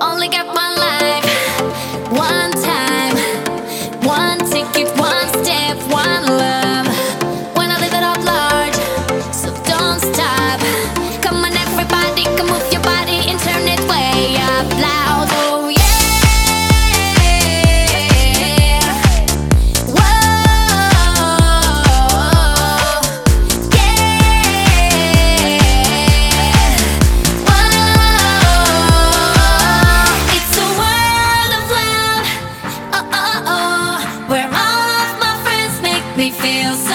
Only got me feel so